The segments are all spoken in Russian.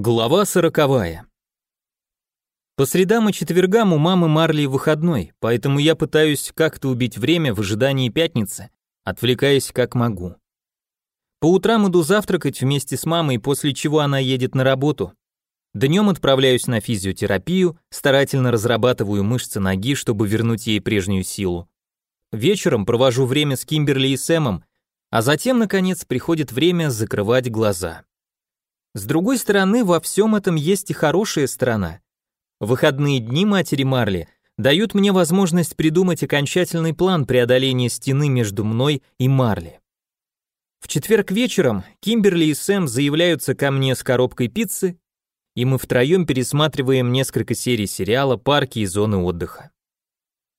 Глава сороковая. По средам и четвергам у мамы Марли выходной, поэтому я пытаюсь как-то убить время в ожидании пятницы, отвлекаясь как могу. По утрам иду завтракать вместе с мамой, после чего она едет на работу. Днем отправляюсь на физиотерапию, старательно разрабатываю мышцы ноги, чтобы вернуть ей прежнюю силу. Вечером провожу время с Кимберли и Сэмом, а затем, наконец, приходит время закрывать глаза. С другой стороны, во всем этом есть и хорошая сторона. Выходные дни матери Марли дают мне возможность придумать окончательный план преодоления стены между мной и Марли. В четверг вечером Кимберли и Сэм заявляются ко мне с коробкой пиццы, и мы втроем пересматриваем несколько серий сериала «Парки и зоны отдыха».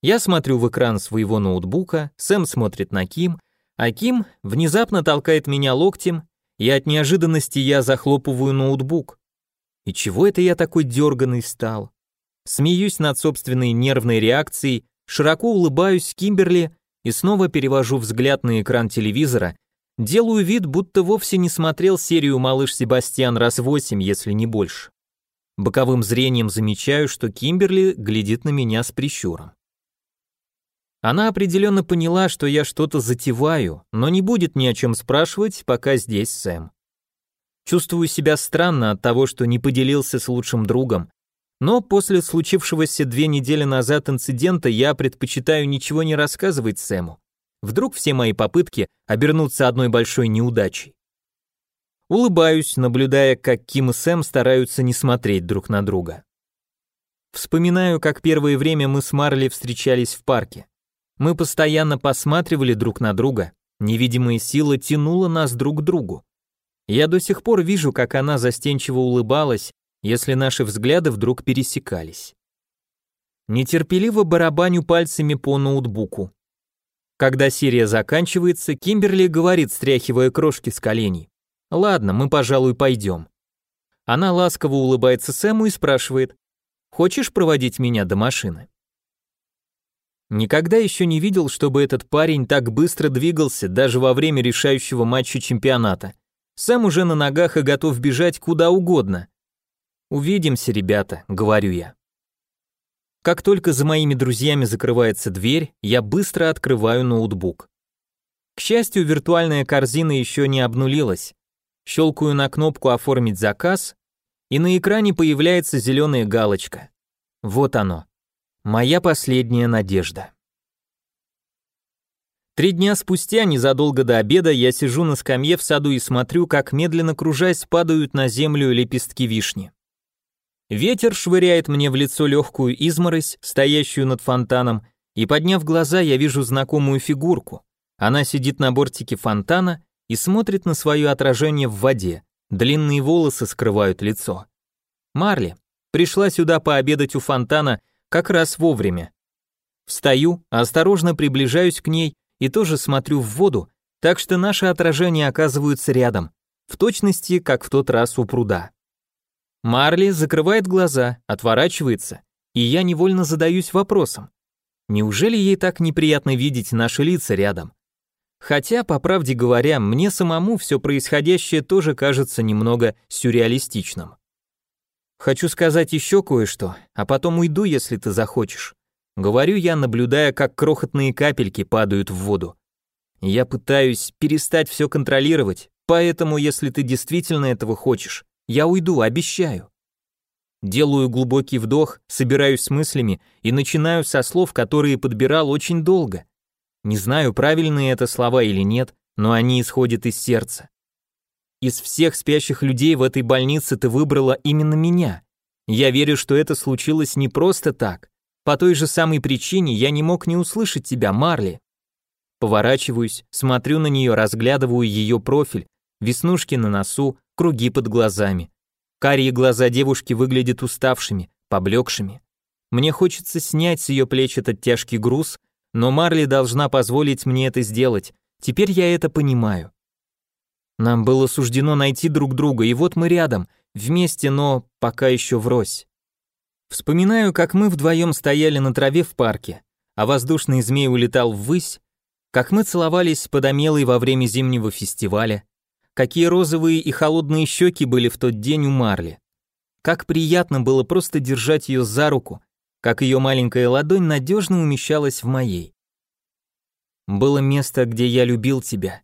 Я смотрю в экран своего ноутбука, Сэм смотрит на Ким, а Ким внезапно толкает меня локтем и от неожиданности я захлопываю ноутбук. И чего это я такой дерганый стал? Смеюсь над собственной нервной реакцией, широко улыбаюсь Кимберли и снова перевожу взгляд на экран телевизора, делаю вид, будто вовсе не смотрел серию «Малыш Себастьян» раз восемь, если не больше. Боковым зрением замечаю, что Кимберли глядит на меня с прищуром. Она определенно поняла, что я что-то затеваю, но не будет ни о чем спрашивать, пока здесь Сэм. Чувствую себя странно от того, что не поделился с лучшим другом, но после случившегося две недели назад инцидента я предпочитаю ничего не рассказывать Сэму. Вдруг все мои попытки обернутся одной большой неудачей. Улыбаюсь, наблюдая, как Ким и Сэм стараются не смотреть друг на друга. Вспоминаю, как первое время мы с Марли встречались в парке. Мы постоянно посматривали друг на друга, невидимая сила тянула нас друг к другу. Я до сих пор вижу, как она застенчиво улыбалась, если наши взгляды вдруг пересекались. Нетерпеливо барабаню пальцами по ноутбуку. Когда серия заканчивается, Кимберли говорит, стряхивая крошки с коленей. «Ладно, мы, пожалуй, пойдем». Она ласково улыбается Сэму и спрашивает, «Хочешь проводить меня до машины?» Никогда еще не видел, чтобы этот парень так быстро двигался, даже во время решающего матча чемпионата. Сам уже на ногах и готов бежать куда угодно. «Увидимся, ребята», — говорю я. Как только за моими друзьями закрывается дверь, я быстро открываю ноутбук. К счастью, виртуальная корзина еще не обнулилась. Щелкаю на кнопку «Оформить заказ», и на экране появляется зеленая галочка. Вот оно. Моя последняя надежда. Три дня спустя, незадолго до обеда, я сижу на скамье в саду и смотрю, как медленно кружась падают на землю лепестки вишни. Ветер швыряет мне в лицо легкую изморозь, стоящую над фонтаном, и подняв глаза, я вижу знакомую фигурку. Она сидит на бортике фонтана и смотрит на свое отражение в воде. Длинные волосы скрывают лицо. Марли пришла сюда пообедать у фонтана как раз вовремя. Встаю, осторожно приближаюсь к ней и тоже смотрю в воду, так что наши отражения оказываются рядом, в точности, как в тот раз у пруда. Марли закрывает глаза, отворачивается, и я невольно задаюсь вопросом. Неужели ей так неприятно видеть наши лица рядом? Хотя, по правде говоря, мне самому все происходящее тоже кажется немного сюрреалистичным. Хочу сказать еще кое-что, а потом уйду, если ты захочешь. Говорю я, наблюдая, как крохотные капельки падают в воду. Я пытаюсь перестать все контролировать, поэтому, если ты действительно этого хочешь, я уйду, обещаю. Делаю глубокий вдох, собираюсь с мыслями и начинаю со слов, которые подбирал очень долго. Не знаю, правильные это слова или нет, но они исходят из сердца. Из всех спящих людей в этой больнице ты выбрала именно меня. Я верю, что это случилось не просто так. По той же самой причине я не мог не услышать тебя, Марли. Поворачиваюсь, смотрю на нее, разглядываю ее профиль, веснушки на носу, круги под глазами. Карие глаза девушки выглядят уставшими, поблекшими. Мне хочется снять с ее плеч этот тяжкий груз, но Марли должна позволить мне это сделать. Теперь я это понимаю. Нам было суждено найти друг друга, и вот мы рядом, вместе, но пока еще врозь. Вспоминаю, как мы вдвоем стояли на траве в парке, а воздушный змей улетал ввысь, как мы целовались под омелой во время зимнего фестиваля, какие розовые и холодные щеки были в тот день у Марли, Как приятно было просто держать ее за руку, как ее маленькая ладонь надежно умещалась в моей. Было место, где я любил тебя.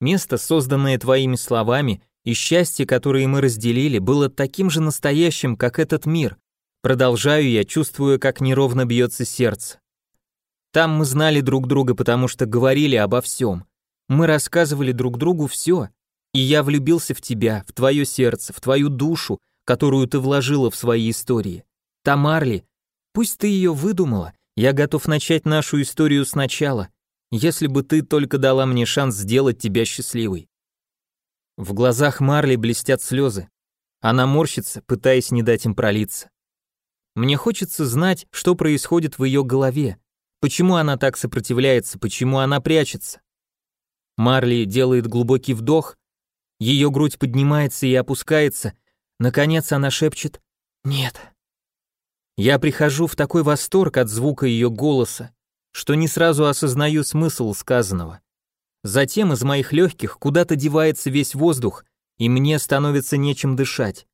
Место, созданное твоими словами, и счастье, которое мы разделили, было таким же настоящим, как этот мир. Продолжаю я, чувствуя, как неровно бьется сердце. Там мы знали друг друга, потому что говорили обо всем. Мы рассказывали друг другу все, и я влюбился в тебя, в твое сердце, в твою душу, которую ты вложила в свои истории. Тамарли, пусть ты ее выдумала, я готов начать нашу историю сначала, если бы ты только дала мне шанс сделать тебя счастливой. В глазах Марли блестят слезы. Она морщится, пытаясь не дать им пролиться. Мне хочется знать, что происходит в ее голове, почему она так сопротивляется, почему она прячется. Марли делает глубокий вдох, ее грудь поднимается и опускается, наконец она шепчет «Нет». Я прихожу в такой восторг от звука ее голоса, что не сразу осознаю смысл сказанного. Затем из моих легких куда-то девается весь воздух, и мне становится нечем дышать.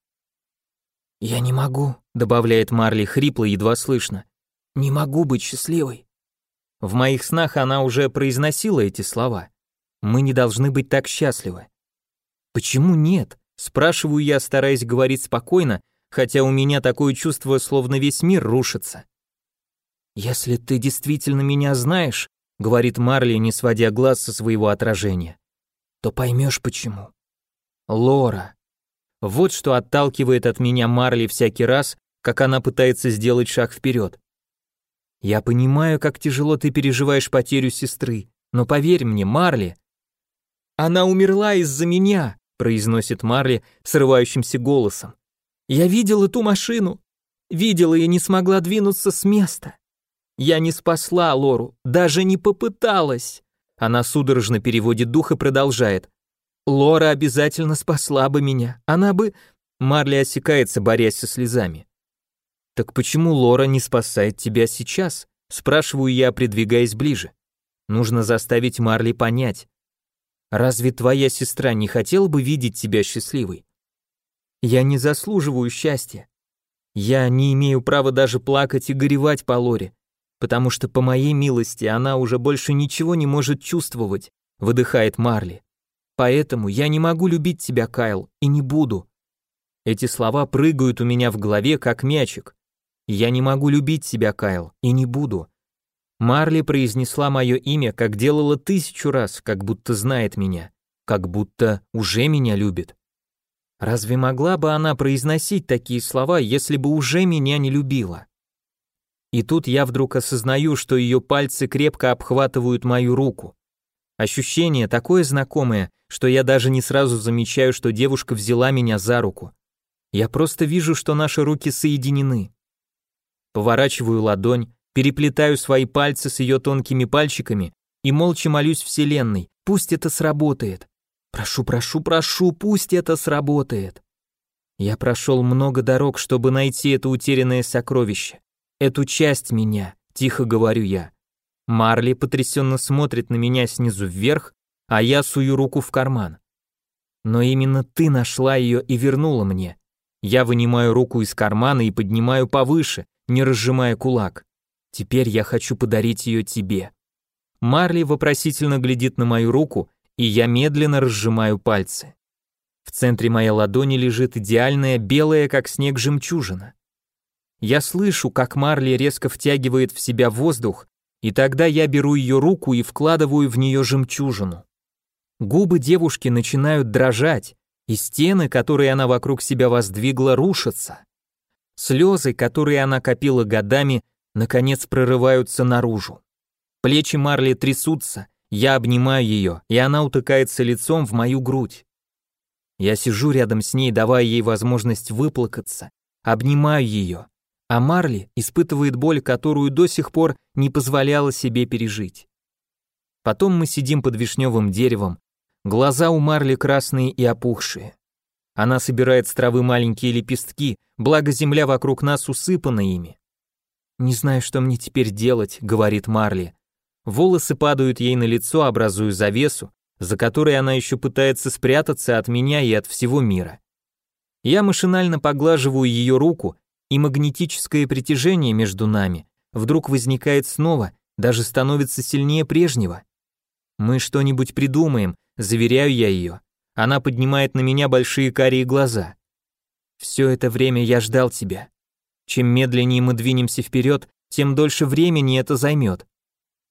«Я не могу», — добавляет Марли хрипло, едва слышно. «Не могу быть счастливой». В моих снах она уже произносила эти слова. Мы не должны быть так счастливы. Почему нет? Спрашиваю я, стараясь говорить спокойно, хотя у меня такое чувство, словно весь мир рушится. Если ты действительно меня знаешь, говорит Марли, не сводя глаз со своего отражения, то поймешь почему. Лора. Вот что отталкивает от меня Марли всякий раз, как она пытается сделать шаг вперед. Я понимаю, как тяжело ты переживаешь потерю сестры, но поверь мне, Марли, она умерла из-за меня, произносит Марли срывающимся голосом. Я видела ту машину, видела и не смогла двинуться с места. Я не спасла Лору, даже не попыталась. Она судорожно переводит дух и продолжает. Лора обязательно спасла бы меня. Она бы Марли осекается, борясь со слезами. Так почему Лора не спасает тебя сейчас? спрашиваю я, придвигаясь ближе. Нужно заставить Марли понять. Разве твоя сестра не хотела бы видеть тебя счастливой? Я не заслуживаю счастья. Я не имею права даже плакать и горевать по Лоре, потому что по моей милости она уже больше ничего не может чувствовать, выдыхает Марли. Поэтому я не могу любить тебя, Кайл, и не буду. Эти слова прыгают у меня в голове, как мячик. Я не могу любить тебя, Кайл, и не буду. Марли произнесла мое имя, как делала тысячу раз, как будто знает меня, как будто уже меня любит. Разве могла бы она произносить такие слова, если бы уже меня не любила? И тут я вдруг осознаю, что ее пальцы крепко обхватывают мою руку. Ощущение такое знакомое, что я даже не сразу замечаю, что девушка взяла меня за руку. Я просто вижу, что наши руки соединены. Поворачиваю ладонь, переплетаю свои пальцы с ее тонкими пальчиками и молча молюсь Вселенной, пусть это сработает. Прошу, прошу, прошу, пусть это сработает. Я прошел много дорог, чтобы найти это утерянное сокровище, эту часть меня, тихо говорю я. Марли потрясенно смотрит на меня снизу вверх, а я сую руку в карман. Но именно ты нашла ее и вернула мне. Я вынимаю руку из кармана и поднимаю повыше, не разжимая кулак. Теперь я хочу подарить ее тебе. Марли вопросительно глядит на мою руку, и я медленно разжимаю пальцы. В центре моей ладони лежит идеальная белая, как снег, жемчужина. Я слышу, как Марли резко втягивает в себя воздух, и тогда я беру ее руку и вкладываю в нее жемчужину. Губы девушки начинают дрожать, и стены, которые она вокруг себя воздвигла, рушатся. Слезы, которые она копила годами, наконец прорываются наружу. Плечи Марли трясутся, я обнимаю ее, и она утыкается лицом в мою грудь. Я сижу рядом с ней, давая ей возможность выплакаться, обнимаю ее, а Марли испытывает боль, которую до сих пор не позволяла себе пережить. Потом мы сидим под вишневым деревом, глаза у Марли красные и опухшие. Она собирает с травы маленькие лепестки, благо земля вокруг нас усыпана ими. «Не знаю, что мне теперь делать», — говорит Марли. Волосы падают ей на лицо, образуя завесу, за которой она еще пытается спрятаться от меня и от всего мира. Я машинально поглаживаю ее руку, и магнетическое притяжение между нами вдруг возникает снова, даже становится сильнее прежнего. Мы что-нибудь придумаем, заверяю я ее. Она поднимает на меня большие карие глаза. Все это время я ждал тебя. Чем медленнее мы двинемся вперед, тем дольше времени это займет.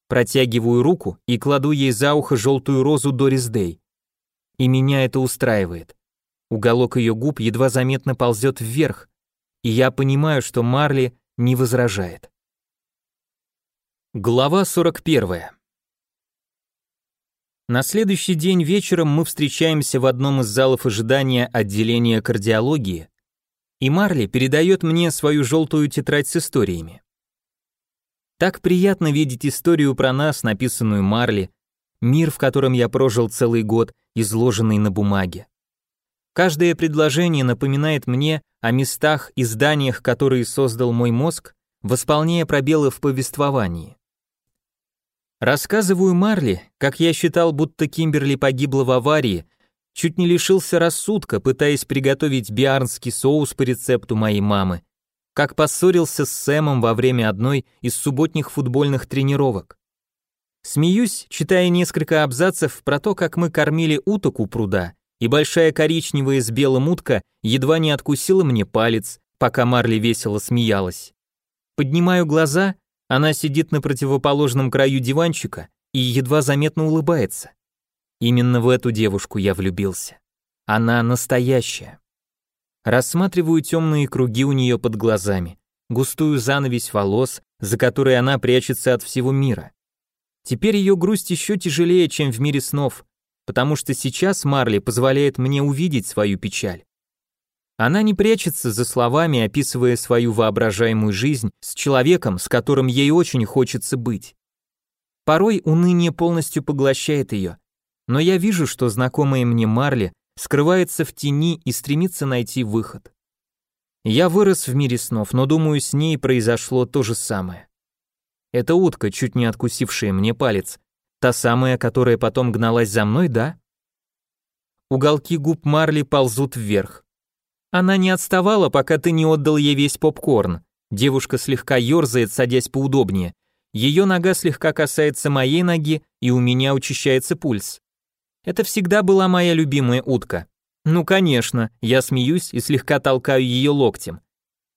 Протягиваю руку и кладу ей за ухо желтую розу Дорис Дэй. И меня это устраивает. Уголок ее губ едва заметно ползет вверх, и я понимаю, что Марли не возражает. Глава 41. На следующий день вечером мы встречаемся в одном из залов ожидания отделения кардиологии, и Марли передает мне свою желтую тетрадь с историями. Так приятно видеть историю про нас, написанную Марли, мир, в котором я прожил целый год, изложенный на бумаге. Каждое предложение напоминает мне о местах и зданиях, которые создал мой мозг, восполняя пробелы в повествовании. Рассказываю Марли, как я считал, будто Кимберли погибла в аварии, чуть не лишился рассудка, пытаясь приготовить биарнский соус по рецепту моей мамы, как поссорился с Сэмом во время одной из субботних футбольных тренировок. Смеюсь, читая несколько абзацев про то, как мы кормили уток у пруда, и большая коричневая с белым утка едва не откусила мне палец, пока Марли весело смеялась. Поднимаю глаза она сидит на противоположном краю диванчика и едва заметно улыбается. Именно в эту девушку я влюбился. Она настоящая. Рассматриваю темные круги у нее под глазами, густую занавесь волос, за которой она прячется от всего мира. Теперь ее грусть еще тяжелее, чем в мире снов, потому что сейчас Марли позволяет мне увидеть свою печаль. Она не прячется за словами, описывая свою воображаемую жизнь с человеком, с которым ей очень хочется быть. Порой уныние полностью поглощает ее, но я вижу, что знакомая мне Марли скрывается в тени и стремится найти выход. Я вырос в мире снов, но думаю, с ней произошло то же самое. Эта утка, чуть не откусившая мне палец, та самая, которая потом гналась за мной, да? Уголки губ Марли ползут вверх. Она не отставала, пока ты не отдал ей весь попкорн. Девушка слегка ерзает, садясь поудобнее. Ее нога слегка касается моей ноги, и у меня учащается пульс. Это всегда была моя любимая утка. Ну, конечно, я смеюсь и слегка толкаю ее локтем.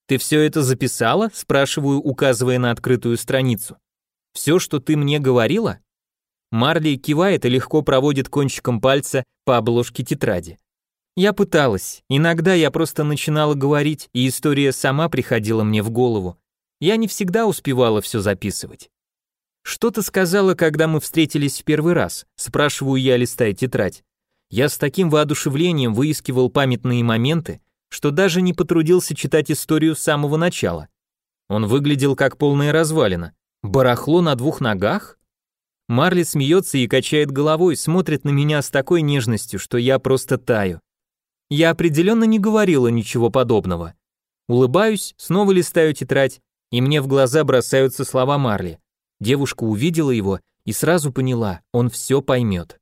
Ты все это записала? спрашиваю, указывая на открытую страницу. Все, что ты мне говорила? Марли кивает и легко проводит кончиком пальца по обложке тетради. Я пыталась. Иногда я просто начинала говорить, и история сама приходила мне в голову. Я не всегда успевала все записывать. «Что ты сказала, когда мы встретились в первый раз?» Спрашиваю я, листая тетрадь. Я с таким воодушевлением выискивал памятные моменты, что даже не потрудился читать историю с самого начала. Он выглядел как полная развалина. Барахло на двух ногах? Марли смеется и качает головой, смотрит на меня с такой нежностью, что я просто таю. Я определенно не говорила ничего подобного. Улыбаюсь, снова листаю тетрадь, и мне в глаза бросаются слова Марли. Девушка увидела его и сразу поняла, он все поймет.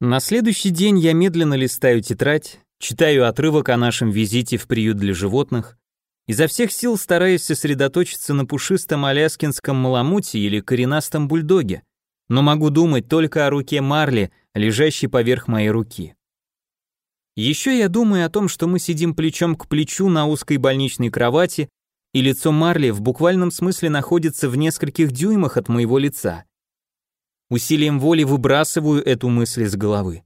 На следующий день я медленно листаю тетрадь, читаю отрывок о нашем визите в приют для животных, изо всех сил стараясь сосредоточиться на пушистом аляскинском маламуте или коренастом бульдоге, но могу думать только о руке Марли, лежащей поверх моей руки. Еще я думаю о том, что мы сидим плечом к плечу на узкой больничной кровати, и лицо Марли в буквальном смысле находится в нескольких дюймах от моего лица. Усилием воли выбрасываю эту мысль из головы.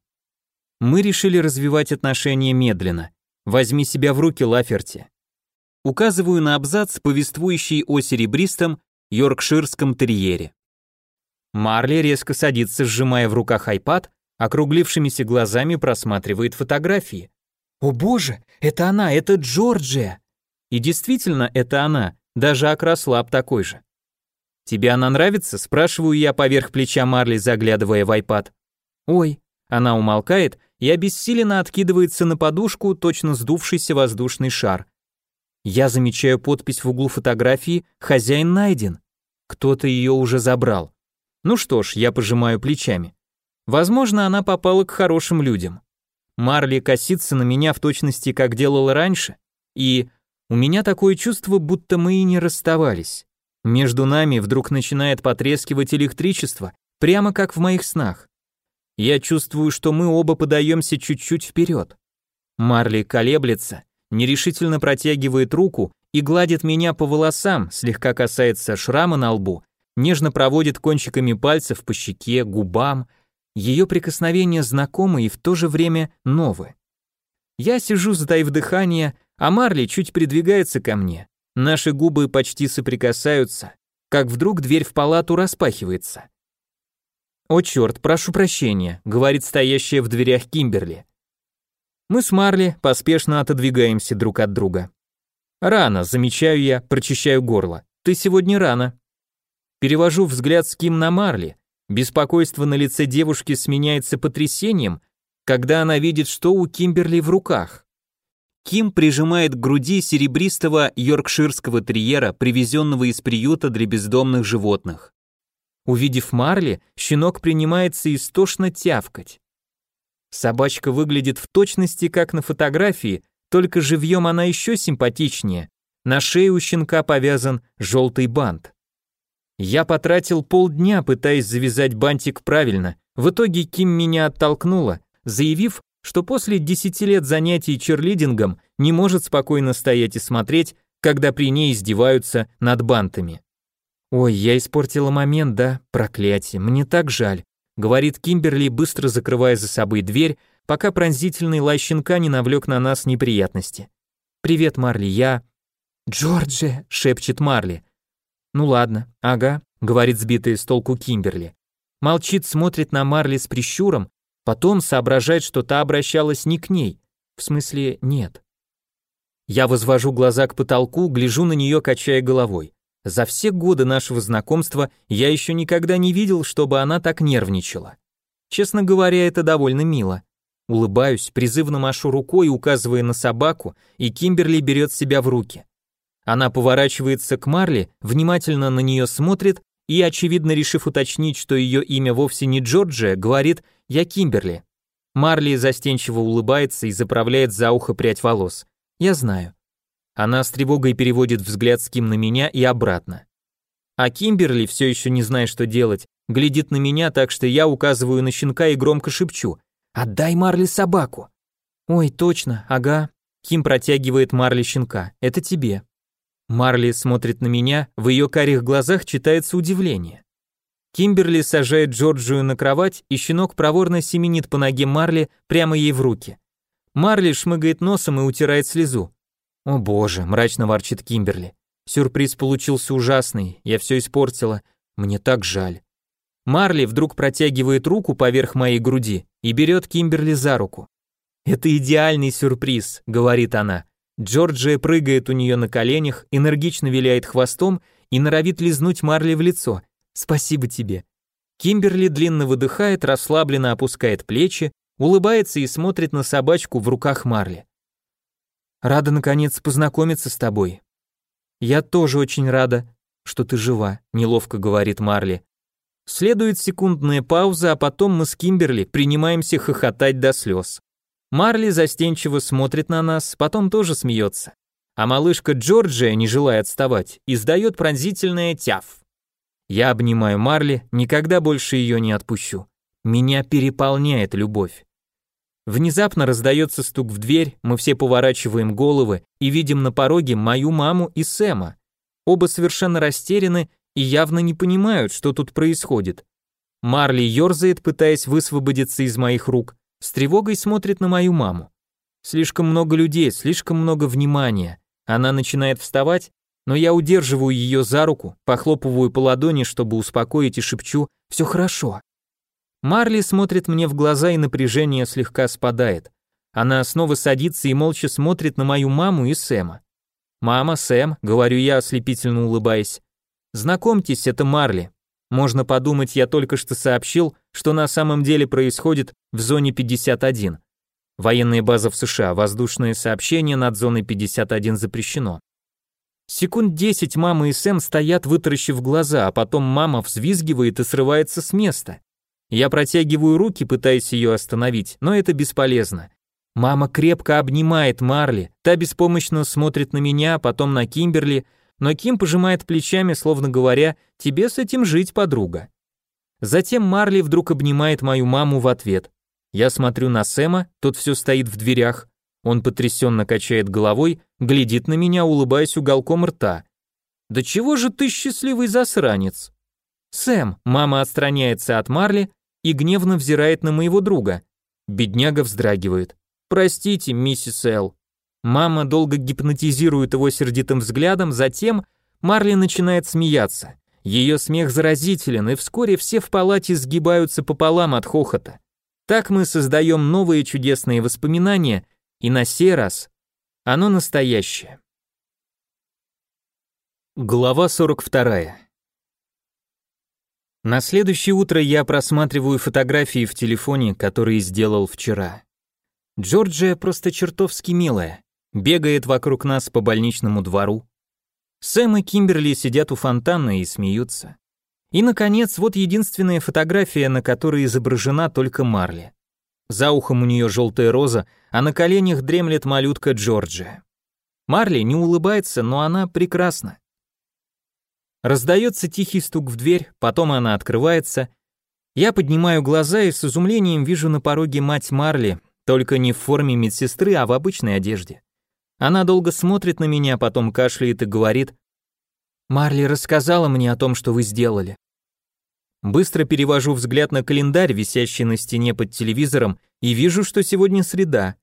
Мы решили развивать отношения медленно. Возьми себя в руки, Лаферти. Указываю на абзац, повествующий о серебристом йоркширском терьере. Марли резко садится, сжимая в руках айпад, округлившимися глазами просматривает фотографии. «О боже, это она, это Джорджия!» И действительно, это она, даже окрас лап такой же. «Тебе она нравится?» – спрашиваю я поверх плеча Марли, заглядывая в айпад. «Ой», она умолкает и обессиленно откидывается на подушку, точно сдувшийся воздушный шар. Я замечаю подпись в углу фотографии «Хозяин найден». Кто-то ее уже забрал. Ну что ж, я пожимаю плечами. Возможно, она попала к хорошим людям. Марли косится на меня в точности, как делала раньше, и у меня такое чувство, будто мы и не расставались. Между нами вдруг начинает потрескивать электричество, прямо как в моих снах. Я чувствую, что мы оба подаемся чуть-чуть вперед. Марли колеблется, нерешительно протягивает руку и гладит меня по волосам, слегка касается шрама на лбу, нежно проводит кончиками пальцев по щеке, губам. Ее прикосновения знакомы и в то же время новые. Я сижу, затаив дыхание, а Марли чуть придвигается ко мне. Наши губы почти соприкасаются, как вдруг дверь в палату распахивается. «О черт, прошу прощения», — говорит стоящая в дверях Кимберли. Мы с Марли поспешно отодвигаемся друг от друга. «Рано», — замечаю я, прочищаю горло. «Ты сегодня рано». Перевожу взгляд с Ким на Марли. Беспокойство на лице девушки сменяется потрясением, когда она видит, что у Кимберли в руках. Ким прижимает к груди серебристого йоркширского терьера, привезенного из приюта для бездомных животных. Увидев Марли, щенок принимается истошно тявкать. Собачка выглядит в точности как на фотографии, только живьем она еще симпатичнее. На шее у щенка повязан желтый бант. Я потратил полдня, пытаясь завязать бантик правильно. В итоге Ким меня оттолкнула, заявив, что после 10 лет занятий черлидингом не может спокойно стоять и смотреть, когда при ней издеваются над бантами. «Ой, я испортила момент, да? Проклятие, мне так жаль», говорит Кимберли, быстро закрывая за собой дверь, пока пронзительный лай щенка не навлек на нас неприятности. «Привет, Марли, я...» «Джорджи», — шепчет Марли. «Ну ладно, ага», — говорит сбитая с толку Кимберли. Молчит, смотрит на Марли с прищуром, Потом соображает, что та обращалась не к ней. В смысле, нет. Я возвожу глаза к потолку, гляжу на нее, качая головой. За все годы нашего знакомства я еще никогда не видел, чтобы она так нервничала. Честно говоря, это довольно мило. Улыбаюсь, призывно машу рукой, указывая на собаку, и Кимберли берет себя в руки. Она поворачивается к Марли, внимательно на нее смотрит и, очевидно решив уточнить, что ее имя вовсе не Джорджия, говорит «Я Кимберли». Марли застенчиво улыбается и заправляет за ухо прядь волос. «Я знаю». Она с тревогой переводит взгляд с Ким на меня и обратно. А Кимберли, все еще не зная, что делать, глядит на меня так, что я указываю на щенка и громко шепчу «Отдай Марли собаку». «Ой, точно, ага». Ким протягивает Марли щенка. «Это тебе». Марли смотрит на меня, в ее карих глазах читается удивление. Кимберли сажает Джорджию на кровать, и щенок проворно семенит по ноге Марли прямо ей в руки. Марли шмыгает носом и утирает слезу. «О боже», — мрачно ворчит Кимберли. «Сюрприз получился ужасный, я все испортила, мне так жаль». Марли вдруг протягивает руку поверх моей груди и берет Кимберли за руку. «Это идеальный сюрприз», — говорит она. Джорджия прыгает у нее на коленях, энергично виляет хвостом и норовит лизнуть Марли в лицо. «Спасибо тебе». Кимберли длинно выдыхает, расслабленно опускает плечи, улыбается и смотрит на собачку в руках Марли. «Рада, наконец, познакомиться с тобой». «Я тоже очень рада, что ты жива», — неловко говорит Марли. Следует секундная пауза, а потом мы с Кимберли принимаемся хохотать до слез. Марли застенчиво смотрит на нас, потом тоже смеется. А малышка Джорджия, не желая отставать, издает пронзительное тяф. Я обнимаю Марли, никогда больше ее не отпущу. Меня переполняет любовь. Внезапно раздается стук в дверь, мы все поворачиваем головы и видим на пороге мою маму и Сэма. Оба совершенно растеряны и явно не понимают, что тут происходит. Марли ерзает, пытаясь высвободиться из моих рук, с тревогой смотрит на мою маму. Слишком много людей, слишком много внимания. Она начинает вставать, но я удерживаю ее за руку, похлопываю по ладони, чтобы успокоить и шепчу «все хорошо». Марли смотрит мне в глаза и напряжение слегка спадает. Она снова садится и молча смотрит на мою маму и Сэма. «Мама, Сэм», — говорю я, ослепительно улыбаясь. «Знакомьтесь, это Марли. Можно подумать, я только что сообщил, что на самом деле происходит в зоне 51. Военная база в США, воздушное сообщение над зоной 51 запрещено. Секунд 10 мама и Сэм стоят, вытаращив глаза, а потом мама взвизгивает и срывается с места. Я протягиваю руки, пытаясь ее остановить, но это бесполезно. Мама крепко обнимает Марли, та беспомощно смотрит на меня, потом на Кимберли, но Ким пожимает плечами, словно говоря, «Тебе с этим жить, подруга». Затем Марли вдруг обнимает мою маму в ответ. Я смотрю на Сэма, тот все стоит в дверях. Он потрясенно качает головой, глядит на меня, улыбаясь уголком рта. «Да чего же ты счастливый засранец?» «Сэм», мама отстраняется от Марли и гневно взирает на моего друга. Бедняга вздрагивает. «Простите, миссис Эл». Мама долго гипнотизирует его сердитым взглядом, затем Марли начинает смеяться. Ее смех заразителен, и вскоре все в палате сгибаются пополам от хохота. Так мы создаем новые чудесные воспоминания, и на сей раз оно настоящее. Глава 42. На следующее утро я просматриваю фотографии в телефоне, которые сделал вчера. Джорджия просто чертовски милая, бегает вокруг нас по больничному двору. Сэм и Кимберли сидят у фонтана и смеются. И, наконец, вот единственная фотография, на которой изображена только Марли. За ухом у нее желтая роза, а на коленях дремлет малютка Джорджия. Марли не улыбается, но она прекрасна. Раздается тихий стук в дверь, потом она открывается. Я поднимаю глаза и с изумлением вижу на пороге мать Марли, только не в форме медсестры, а в обычной одежде. Она долго смотрит на меня, потом кашляет и говорит, «Марли рассказала мне о том, что вы сделали». Быстро перевожу взгляд на календарь, висящий на стене под телевизором, и вижу, что сегодня среда.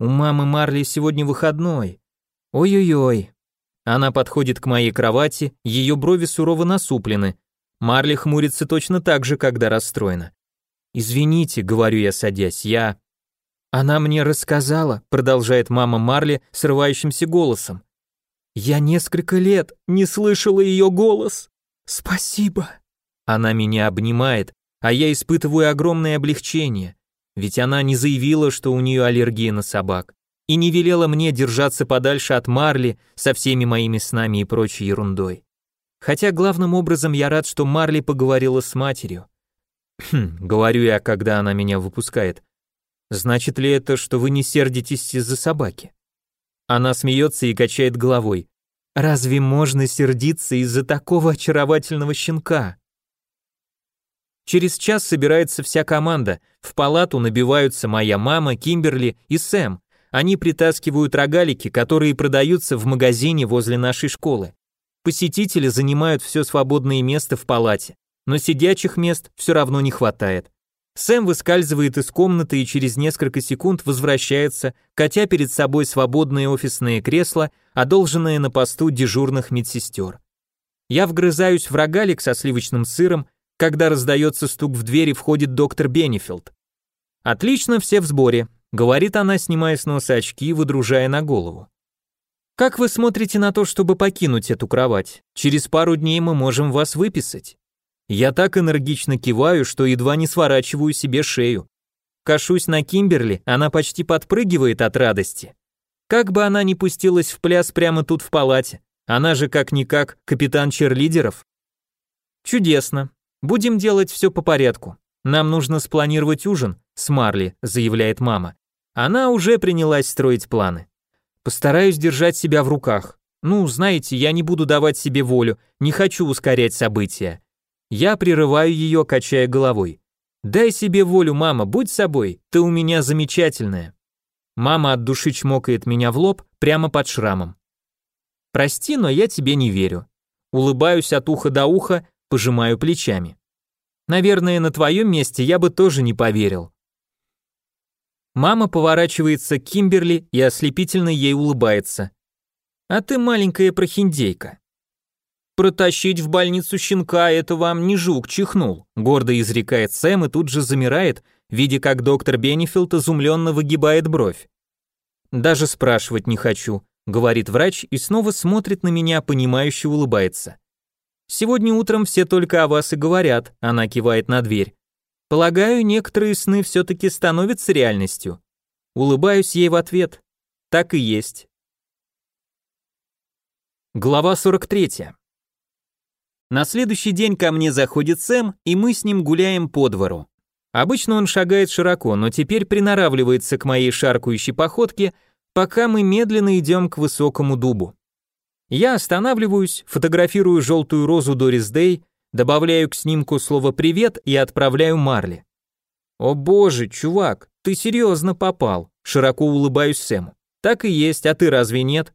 У мамы Марли сегодня выходной. Ой-ой-ой, она подходит к моей кровати, ее брови сурово насуплены. Марли хмурится точно так же, когда расстроена. «Извините», — говорю я, садясь, — «я...» «Она мне рассказала», — продолжает мама Марли срывающимся голосом. «Я несколько лет не слышала ее голос. Спасибо». Она меня обнимает, а я испытываю огромное облегчение, ведь она не заявила, что у нее аллергия на собак и не велела мне держаться подальше от Марли со всеми моими снами и прочей ерундой. Хотя главным образом я рад, что Марли поговорила с матерью. Хм, говорю я, когда она меня выпускает. Значит ли это, что вы не сердитесь из-за собаки? Она смеется и качает головой. Разве можно сердиться из-за такого очаровательного щенка? Через час собирается вся команда. В палату набиваются моя мама, Кимберли и Сэм. Они притаскивают рогалики, которые продаются в магазине возле нашей школы. Посетители занимают все свободное место в палате, но сидячих мест все равно не хватает. Сэм выскальзывает из комнаты и через несколько секунд возвращается, катя перед собой свободное офисное кресло, одолженное на посту дежурных медсестер. Я вгрызаюсь в рогалик со сливочным сыром, когда раздается стук в дверь и входит доктор Бенефилд. Отлично, все в сборе говорит она, снимая с носа очки и выдружая на голову. Как вы смотрите на то, чтобы покинуть эту кровать? Через пару дней мы можем вас выписать. Я так энергично киваю, что едва не сворачиваю себе шею. Кашусь на Кимберли, она почти подпрыгивает от радости. Как бы она ни пустилась в пляс прямо тут в палате, она же как-никак капитан черлидеров. Чудесно. Будем делать все по порядку. Нам нужно спланировать ужин с Марли, заявляет мама. Она уже принялась строить планы. Постараюсь держать себя в руках. Ну, знаете, я не буду давать себе волю, не хочу ускорять события. Я прерываю ее, качая головой. Дай себе волю, мама, будь собой, ты у меня замечательная. Мама от души чмокает меня в лоб, прямо под шрамом. Прости, но я тебе не верю. Улыбаюсь от уха до уха, пожимаю плечами. Наверное, на твоем месте я бы тоже не поверил. Мама поворачивается к Кимберли и ослепительно ей улыбается. «А ты маленькая прохиндейка». «Протащить в больницу щенка – это вам не жук чихнул», – гордо изрекает Сэм и тут же замирает, видя, как доктор Бенефилд изумленно выгибает бровь. «Даже спрашивать не хочу», – говорит врач и снова смотрит на меня, понимающе улыбается. «Сегодня утром все только о вас и говорят», – она кивает на дверь. Полагаю, некоторые сны все-таки становятся реальностью. Улыбаюсь ей в ответ. Так и есть. Глава 43. На следующий день ко мне заходит Сэм, и мы с ним гуляем по двору. Обычно он шагает широко, но теперь приноравливается к моей шаркающей походке, пока мы медленно идем к высокому дубу. Я останавливаюсь, фотографирую желтую розу Дорис Дэй, добавляю к снимку слово «привет» и отправляю Марли. «О боже, чувак, ты серьезно попал», широко улыбаюсь Сэму. «Так и есть, а ты разве нет?»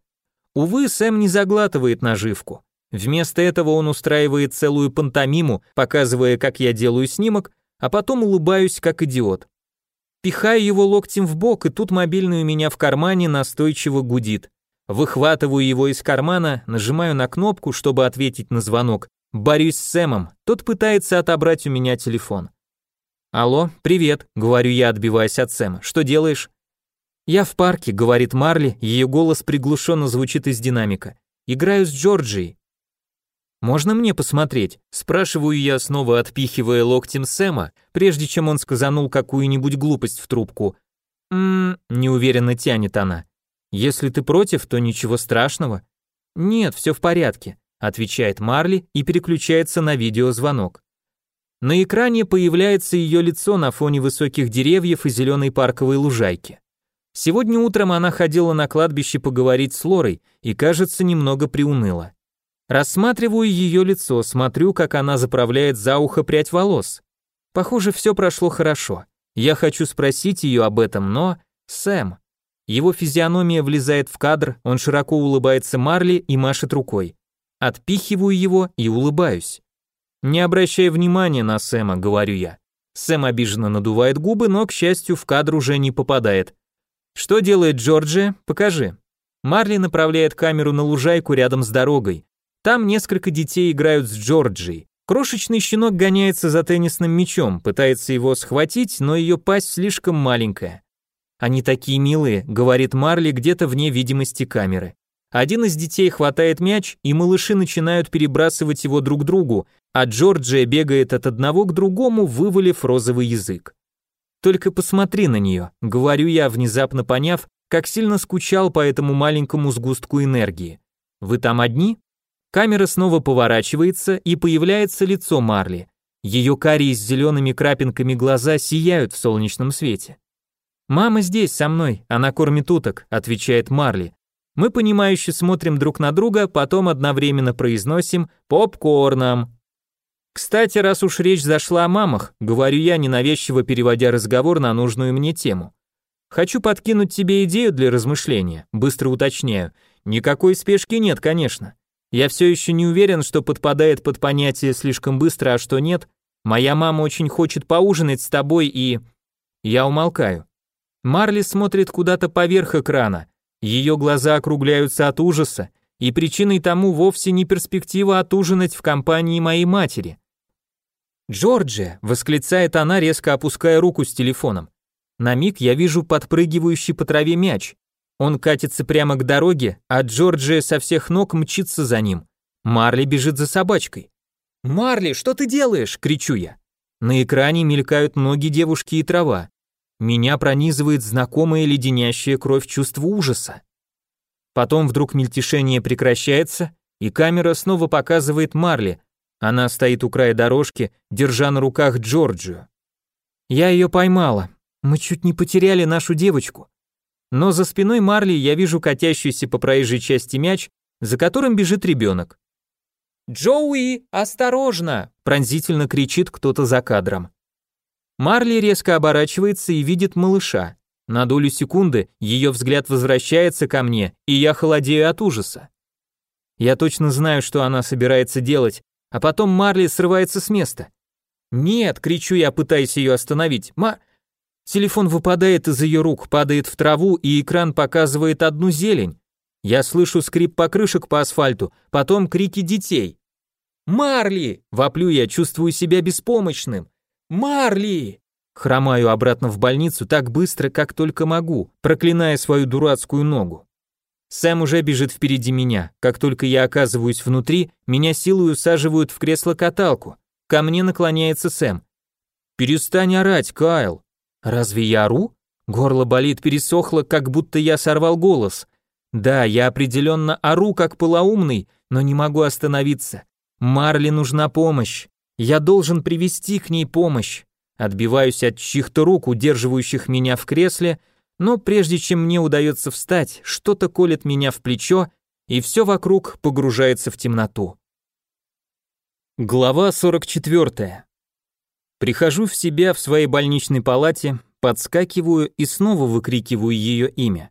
Увы, Сэм не заглатывает наживку. Вместо этого он устраивает целую пантомиму, показывая, как я делаю снимок, а потом улыбаюсь, как идиот. Пихаю его локтем в бок, и тут мобильный у меня в кармане настойчиво гудит. Выхватываю его из кармана, нажимаю на кнопку, чтобы ответить на звонок. Борюсь с Сэмом, тот пытается отобрать у меня телефон. «Алло, привет», — говорю я, отбиваясь от Сэма. «Что делаешь?» «Я в парке», — говорит Марли, ее голос приглушенно звучит из динамика. «Играю с Джорджией». «Можно мне посмотреть?» – спрашиваю я, снова отпихивая локтем Сэма, прежде чем он сказанул какую-нибудь глупость в трубку. «Ммм», – неуверенно тянет она. «Если ты против, то ничего страшного». «Нет, все в порядке», – отвечает Марли и переключается на видеозвонок. На экране появляется ее лицо на фоне высоких деревьев и зеленой парковой лужайки. Сегодня утром она ходила на кладбище поговорить с Лорой и, кажется, немного приуныла. Рассматриваю ее лицо, смотрю, как она заправляет за ухо прядь волос. Похоже, все прошло хорошо. Я хочу спросить ее об этом, но... Сэм. Его физиономия влезает в кадр, он широко улыбается Марли и машет рукой. Отпихиваю его и улыбаюсь. Не обращай внимания на Сэма, говорю я. Сэм обиженно надувает губы, но, к счастью, в кадр уже не попадает. Что делает Джорджия? Покажи. Марли направляет камеру на лужайку рядом с дорогой. Там несколько детей играют с Джорджией. Крошечный щенок гоняется за теннисным мячом, пытается его схватить, но ее пасть слишком маленькая. Они такие милые, говорит Марли где-то вне видимости камеры. Один из детей хватает мяч, и малыши начинают перебрасывать его друг другу, а Джорджия бегает от одного к другому, вывалив розовый язык. Только посмотри на нее, говорю я, внезапно поняв, как сильно скучал по этому маленькому сгустку энергии. Вы там одни? Камера снова поворачивается, и появляется лицо Марли. Ее карие с зелеными крапинками глаза сияют в солнечном свете. «Мама здесь, со мной, она кормит уток», — отвечает Марли. Мы понимающе смотрим друг на друга, потом одновременно произносим «попкорном». Кстати, раз уж речь зашла о мамах, говорю я, ненавязчиво переводя разговор на нужную мне тему. Хочу подкинуть тебе идею для размышления, быстро уточняю. Никакой спешки нет, конечно. Я все еще не уверен, что подпадает под понятие слишком быстро, а что нет. Моя мама очень хочет поужинать с тобой и... Я умолкаю. Марли смотрит куда-то поверх экрана. Ее глаза округляются от ужаса, и причиной тому вовсе не перспектива отужинать в компании моей матери. «Джорджия!» — восклицает она, резко опуская руку с телефоном. На миг я вижу подпрыгивающий по траве мяч. Он катится прямо к дороге, а Джорджия со всех ног мчится за ним. Марли бежит за собачкой. «Марли, что ты делаешь?» — кричу я. На экране мелькают ноги девушки и трава. Меня пронизывает знакомая леденящая кровь чувство ужаса. Потом вдруг мельтешение прекращается, и камера снова показывает Марли. Она стоит у края дорожки, держа на руках Джорджию. Я ее поймала. Мы чуть не потеряли нашу девочку. Но за спиной Марли я вижу катящийся по проезжей части мяч, за которым бежит ребенок. «Джоуи, осторожно!» – пронзительно кричит кто-то за кадром. Марли резко оборачивается и видит малыша. На долю секунды ее взгляд возвращается ко мне, и я холодею от ужаса. Я точно знаю, что она собирается делать, а потом Марли срывается с места. «Нет!» — кричу я, пытаясь ее остановить. «Ма...» Телефон выпадает из ее рук, падает в траву, и экран показывает одну зелень. Я слышу скрип покрышек по асфальту, потом крики детей. «Марли!» — воплю я, чувствую себя беспомощным. «Марли!» Хромаю обратно в больницу так быстро, как только могу, проклиная свою дурацкую ногу. Сэм уже бежит впереди меня. Как только я оказываюсь внутри, меня силой усаживают в кресло-каталку. Ко мне наклоняется Сэм. «Перестань орать, Кайл!» Разве я ору? Горло болит, пересохло, как будто я сорвал голос. Да, я определенно ору, как полоумный, но не могу остановиться. Марли нужна помощь. Я должен привести к ней помощь. отбиваюсь от чьих-то рук, удерживающих меня в кресле, но прежде чем мне удается встать, что-то колет меня в плечо, и все вокруг погружается в темноту. Глава 44. Прихожу в себя в своей больничной палате, подскакиваю и снова выкрикиваю ее имя.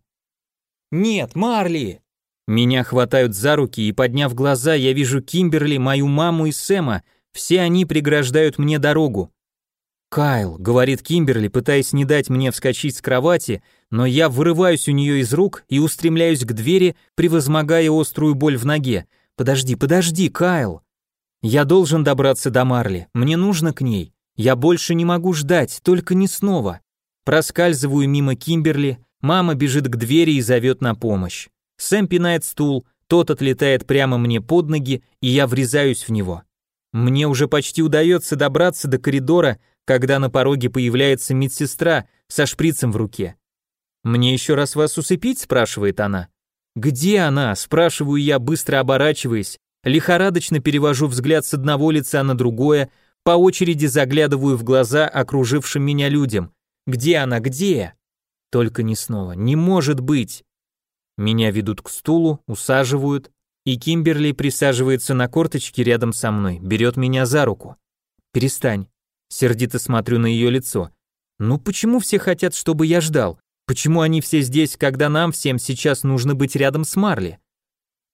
«Нет, Марли!» Меня хватают за руки, и подняв глаза, я вижу Кимберли, мою маму и Сэма, все они преграждают мне дорогу. «Кайл», — говорит Кимберли, пытаясь не дать мне вскочить с кровати, но я вырываюсь у нее из рук и устремляюсь к двери, превозмогая острую боль в ноге. «Подожди, подожди, Кайл!» «Я должен добраться до Марли, мне нужно к ней. Я больше не могу ждать, только не снова». Проскальзываю мимо Кимберли, мама бежит к двери и зовет на помощь. Сэм пинает стул, тот отлетает прямо мне под ноги, и я врезаюсь в него. Мне уже почти удается добраться до коридора, когда на пороге появляется медсестра со шприцем в руке. «Мне еще раз вас усыпить?» – спрашивает она. «Где она?» – спрашиваю я, быстро оборачиваясь, лихорадочно перевожу взгляд с одного лица на другое, по очереди заглядываю в глаза окружившим меня людям. «Где она? Где?» Только не снова. Не может быть. Меня ведут к стулу, усаживают, и Кимберли присаживается на корточки рядом со мной, берет меня за руку. «Перестань». Сердито смотрю на ее лицо. «Ну почему все хотят, чтобы я ждал? Почему они все здесь, когда нам всем сейчас нужно быть рядом с Марли?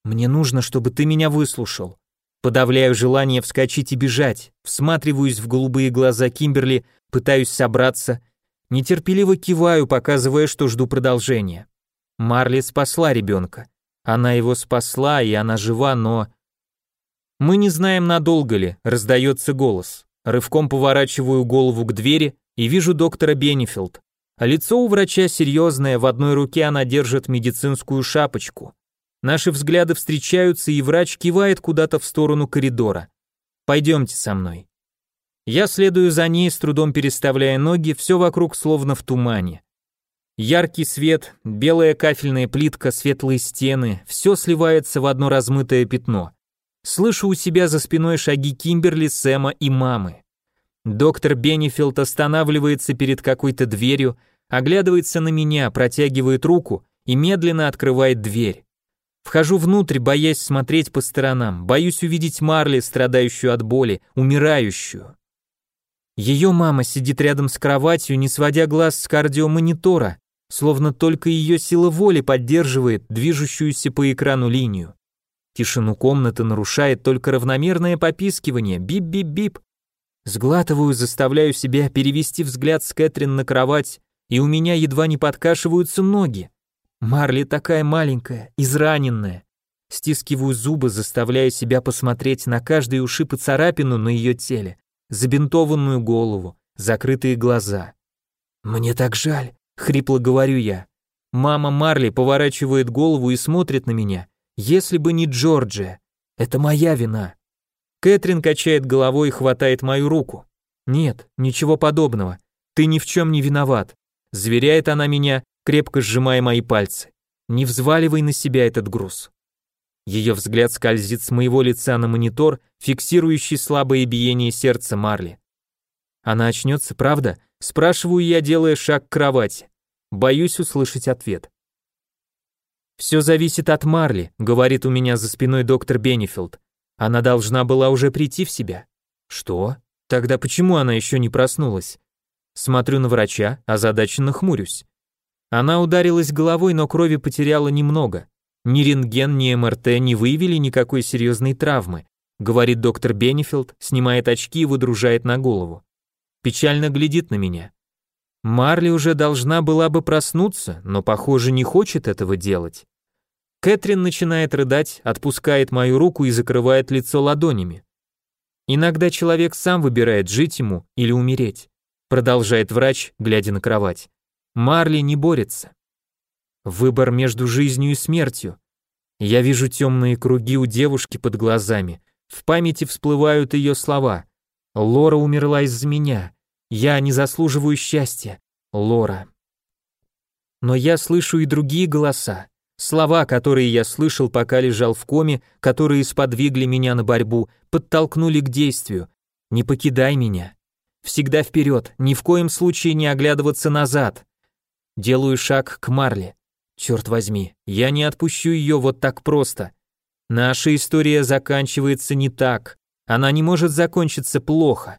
Мне нужно, чтобы ты меня выслушал». Подавляю желание вскочить и бежать, всматриваюсь в голубые глаза Кимберли, пытаюсь собраться, нетерпеливо киваю, показывая, что жду продолжения. Марли спасла ребенка. Она его спасла, и она жива, но... Мы не знаем, надолго ли, раздается голос. Рывком поворачиваю голову к двери и вижу доктора Бенефилд. Лицо у врача серьезное, в одной руке она держит медицинскую шапочку. Наши взгляды встречаются, и врач кивает куда-то в сторону коридора. «Пойдемте со мной». Я следую за ней, с трудом переставляя ноги, все вокруг словно в тумане. Яркий свет, белая кафельная плитка, светлые стены, все сливается в одно размытое пятно. Слышу у себя за спиной шаги Кимберли, Сэма и мамы. Доктор Бенефилд останавливается перед какой-то дверью, оглядывается на меня, протягивает руку и медленно открывает дверь. Вхожу внутрь, боясь смотреть по сторонам, боюсь увидеть Марли, страдающую от боли, умирающую. Ее мама сидит рядом с кроватью, не сводя глаз с кардиомонитора, словно только ее сила воли поддерживает движущуюся по экрану линию. Тишину комнаты нарушает только равномерное попискивание «бип-бип-бип». Сглатываю, заставляю себя перевести взгляд с Кэтрин на кровать, и у меня едва не подкашиваются ноги. Марли такая маленькая, израненная. Стискиваю зубы, заставляя себя посмотреть на каждый ушиб и царапину на ее теле, забинтованную голову, закрытые глаза. «Мне так жаль», Хрипло говорю я. Мама Марли поворачивает голову и смотрит на меня. Если бы не Джорджия. Это моя вина. Кэтрин качает головой и хватает мою руку. Нет, ничего подобного. Ты ни в чем не виноват. Зверяет она меня, крепко сжимая мои пальцы. Не взваливай на себя этот груз. Ее взгляд скользит с моего лица на монитор, фиксирующий слабое биение сердца Марли. Она очнется, правда? Спрашиваю я, делая шаг к кровати. Боюсь услышать ответ. «Все зависит от Марли», — говорит у меня за спиной доктор Бенефилд. «Она должна была уже прийти в себя». «Что? Тогда почему она еще не проснулась?» Смотрю на врача, озадаченно хмурюсь. Она ударилась головой, но крови потеряла немного. Ни рентген, ни МРТ не выявили никакой серьезной травмы, говорит доктор Бенефилд, снимает очки и выдружает на голову печально глядит на меня. Марли уже должна была бы проснуться, но, похоже, не хочет этого делать. Кэтрин начинает рыдать, отпускает мою руку и закрывает лицо ладонями. Иногда человек сам выбирает, жить ему или умереть, продолжает врач, глядя на кровать. Марли не борется. Выбор между жизнью и смертью. Я вижу темные круги у девушки под глазами. В памяти всплывают ее слова. Лора умерла из-за меня. Я не заслуживаю счастья, Лора. Но я слышу и другие голоса. Слова, которые я слышал, пока лежал в коме, которые сподвигли меня на борьбу, подтолкнули к действию. Не покидай меня. Всегда вперед, ни в коем случае не оглядываться назад. Делаю шаг к Марле. Черт возьми, я не отпущу ее вот так просто. Наша история заканчивается не так. Она не может закончиться плохо.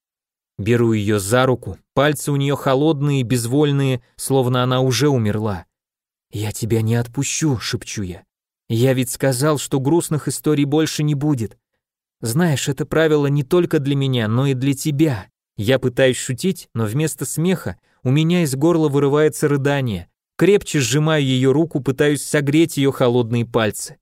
Беру ее за руку, пальцы у нее холодные, безвольные, словно она уже умерла. «Я тебя не отпущу», — шепчу я. «Я ведь сказал, что грустных историй больше не будет. Знаешь, это правило не только для меня, но и для тебя». Я пытаюсь шутить, но вместо смеха у меня из горла вырывается рыдание. Крепче сжимаю ее руку, пытаюсь согреть ее холодные пальцы.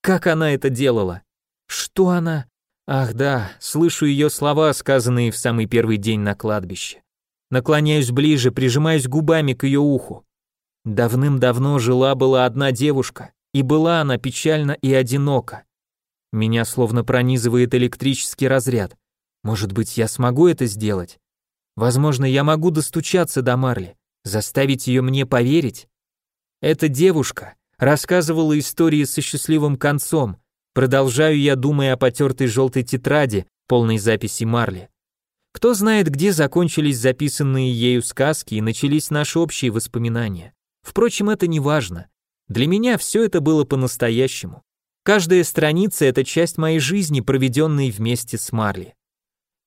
Как она это делала? Что она? Ах да, слышу ее слова, сказанные в самый первый день на кладбище. Наклоняюсь ближе, прижимаюсь губами к ее уху. Давным-давно жила-была одна девушка, и была она печальна и одинока. Меня словно пронизывает электрический разряд. Может быть, я смогу это сделать? Возможно, я могу достучаться до Марли, заставить ее мне поверить? Эта девушка рассказывала истории со счастливым концом. Продолжаю я, думая о потертой желтой тетради, полной записи Марли. Кто знает, где закончились записанные ею сказки и начались наши общие воспоминания. Впрочем, это не важно. Для меня все это было по-настоящему. Каждая страница — это часть моей жизни, проведенной вместе с Марли.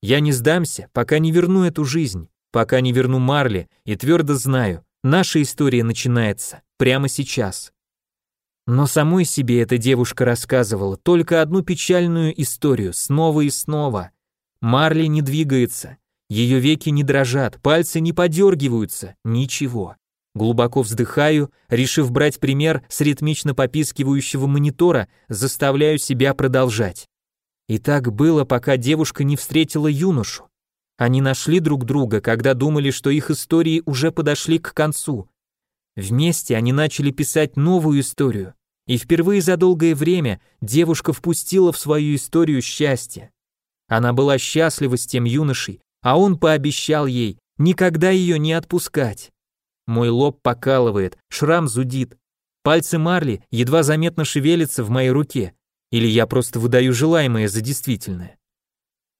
Я не сдамся, пока не верну эту жизнь, пока не верну Марли, и твердо знаю, наша история начинается прямо сейчас. Но самой себе эта девушка рассказывала только одну печальную историю снова и снова. Марли не двигается, ее веки не дрожат, пальцы не подергиваются, ничего. Глубоко вздыхаю, решив брать пример с ритмично попискивающего монитора, заставляю себя продолжать. И так было, пока девушка не встретила юношу. Они нашли друг друга, когда думали, что их истории уже подошли к концу. Вместе они начали писать новую историю, и впервые за долгое время девушка впустила в свою историю счастье. Она была счастлива с тем юношей, а он пообещал ей никогда ее не отпускать. Мой лоб покалывает, шрам зудит. Пальцы Марли едва заметно шевелятся в моей руке, или я просто выдаю желаемое за действительное?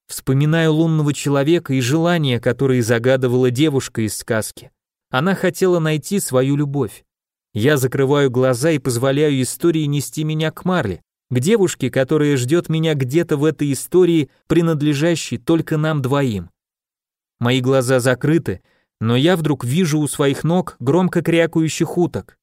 Вспоминаю лунного человека и желания, которые загадывала девушка из сказки. Она хотела найти свою любовь. Я закрываю глаза и позволяю истории нести меня к Марли, к девушке, которая ждет меня где-то в этой истории, принадлежащей только нам двоим. Мои глаза закрыты, но я вдруг вижу у своих ног громко крякающих уток.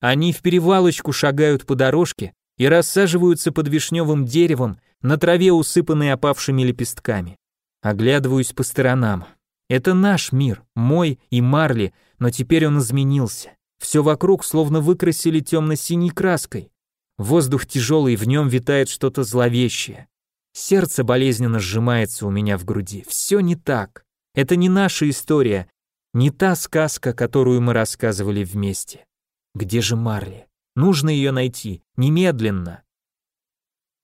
Они в перевалочку шагают по дорожке, и рассаживаются под вишневым деревом на траве, усыпанной опавшими лепестками. Оглядываюсь по сторонам. Это наш мир, мой и Марли, но теперь он изменился. Все вокруг словно выкрасили темно-синей краской. Воздух тяжелый, в нем витает что-то зловещее. Сердце болезненно сжимается у меня в груди. Все не так. Это не наша история, не та сказка, которую мы рассказывали вместе. Где же Марли? Нужно ее найти, немедленно.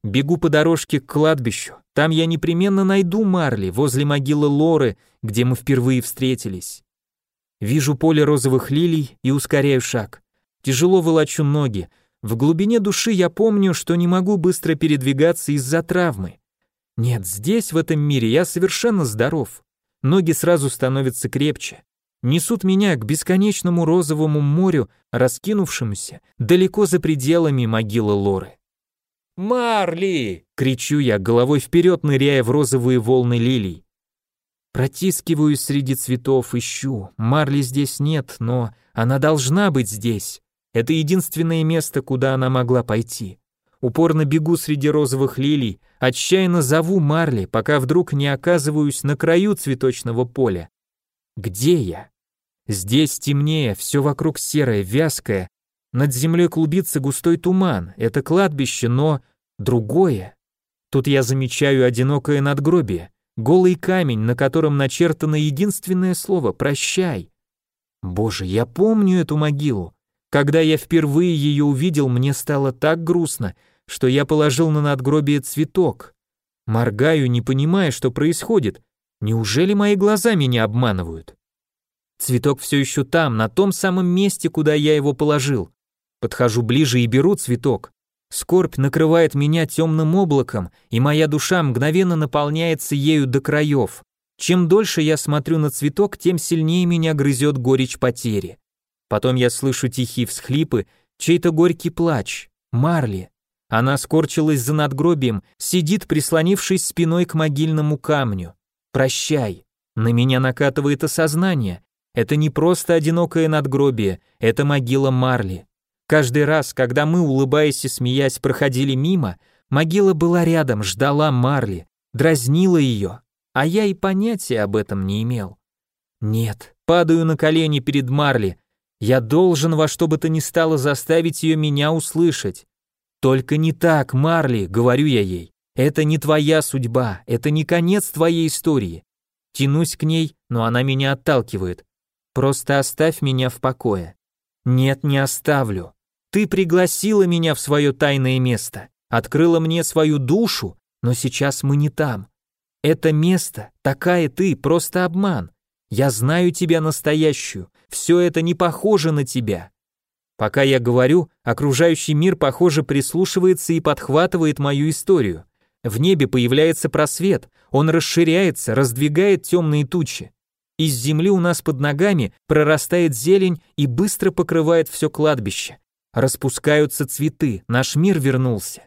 Бегу по дорожке к кладбищу. Там я непременно найду Марли, возле могилы Лоры, где мы впервые встретились. Вижу поле розовых лилий и ускоряю шаг. Тяжело волочу ноги. В глубине души я помню, что не могу быстро передвигаться из-за травмы. Нет, здесь, в этом мире, я совершенно здоров. Ноги сразу становятся крепче несут меня к бесконечному розовому морю, раскинувшемуся далеко за пределами могилы Лоры. «Марли!» — кричу я, головой вперед ныряя в розовые волны лилий. Протискиваюсь среди цветов, ищу. Марли здесь нет, но она должна быть здесь. Это единственное место, куда она могла пойти. Упорно бегу среди розовых лилий, отчаянно зову Марли, пока вдруг не оказываюсь на краю цветочного поля. Где я? Здесь темнее, все вокруг серое, вязкое. Над землей клубится густой туман. Это кладбище, но другое. Тут я замечаю одинокое надгробие, голый камень, на котором начертано единственное слово «прощай». Боже, я помню эту могилу. Когда я впервые ее увидел, мне стало так грустно, что я положил на надгробие цветок. Моргаю, не понимая, что происходит. Неужели мои глаза меня обманывают? Цветок все еще там, на том самом месте, куда я его положил. Подхожу ближе и беру цветок. Скорбь накрывает меня темным облаком, и моя душа мгновенно наполняется ею до краев. Чем дольше я смотрю на цветок, тем сильнее меня грызет горечь потери. Потом я слышу тихие всхлипы, чей-то горький плач. Марли. Она скорчилась за надгробием, сидит, прислонившись спиной к могильному камню. Прощай. На меня накатывает осознание. Это не просто одинокое надгробие, это могила Марли. Каждый раз, когда мы, улыбаясь и смеясь, проходили мимо, могила была рядом, ждала Марли, дразнила ее, а я и понятия об этом не имел. Нет, падаю на колени перед Марли. Я должен во что бы то ни стало заставить ее меня услышать. Только не так, Марли, говорю я ей. Это не твоя судьба, это не конец твоей истории. Тянусь к ней, но она меня отталкивает. Просто оставь меня в покое. Нет, не оставлю. Ты пригласила меня в свое тайное место, открыла мне свою душу, но сейчас мы не там. Это место, такая ты, просто обман. Я знаю тебя настоящую, все это не похоже на тебя. Пока я говорю, окружающий мир, похоже, прислушивается и подхватывает мою историю. В небе появляется просвет, он расширяется, раздвигает темные тучи. Из земли у нас под ногами прорастает зелень и быстро покрывает все кладбище. Распускаются цветы, наш мир вернулся.